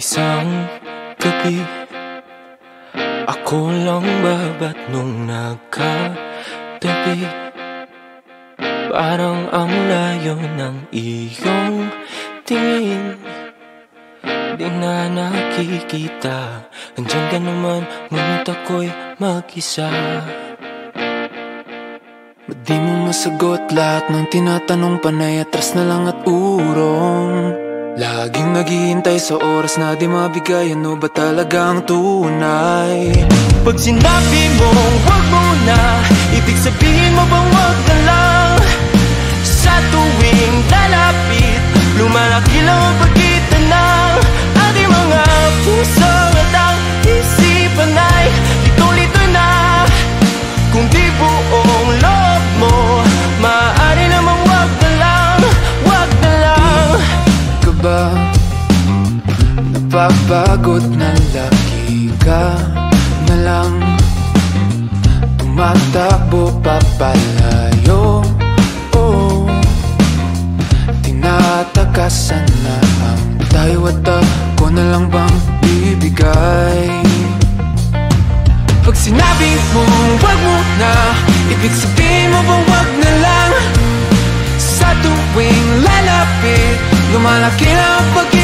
Isang gabi Ako lang babat nung nagkatabi? Parang ang layo ng iyong tingin. Di na nakikita. Andiyan ka naman Ngunit ako'y mag-isa. Ba't di mo masagot lahat ng tinatanong? Panay atras na lang at urong Laging naghihintay sa oras na di mabigay Ano ba talagang tunay? Pag sinabi mo, wag mo na Ibig sabihin mo bang Napapagod na lagi ka na lang. Tumatakbo papalayo Oh Tinatakasan na ang tayo at ako na lang bang bibigay? Pag sinabi mo wag mo na Ibig sabihin mo bang wag na lang? Sa tuwing lalapit Lumalaki na ang pagitan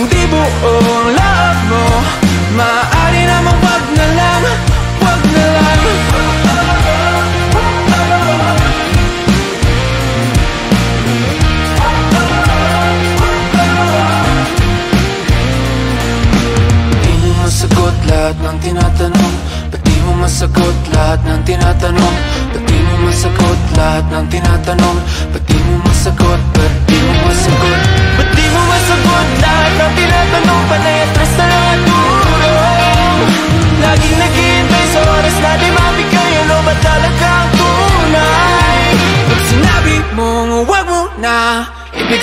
Kung di buong loob mo Maaari namang wag na lang Wag na lang. Di mo masagot lahat ng tinatanong. Ba't di mo masagot lahat ng tinatanong. Ba't di mo masagot lahat ng tinatanong. Ba't di mo masagot, huwag mo na Ibig